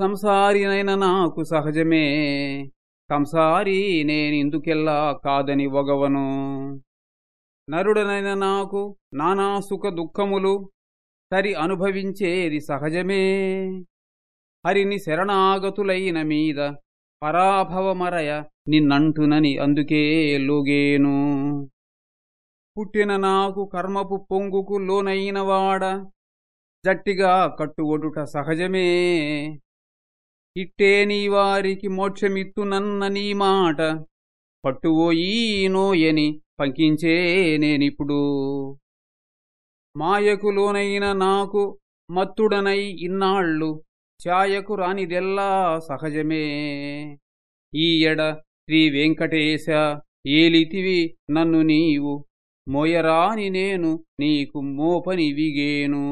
సంసారినైన నాకు సహజమే. కంసారి నేనిందుకెల్లా కాదని ఒగవను. నరుడనైన నాకు నానా సుఖ దుఃఖములు సరి అనుభవించేది సహజమే. హరిని శరణాగతులైన మీద పరాభవమరయ నిన్నంటునని అందుకే లోగేను. పుట్టిన నాకు కర్మపు పొంగుకు లోనైనవాడ జట్టిగా కట్టుఒడుట సహజమే. ఇట్టే నీ వారికి మోక్షమిత్తునన్న నీ మాట. పట్టువోయీ నోయని పంకించే నేనిప్పుడు. మాయకు లోనైన నాకు మత్తుడనై ఇన్నాళ్ళు ఛాయకు రానిదెల్లా సహజమే. ఈయడ శ్రీ వెంకటేశ ఏలితివి నన్ను నీవు మోయరాని నేను నీకు మోపని విగేను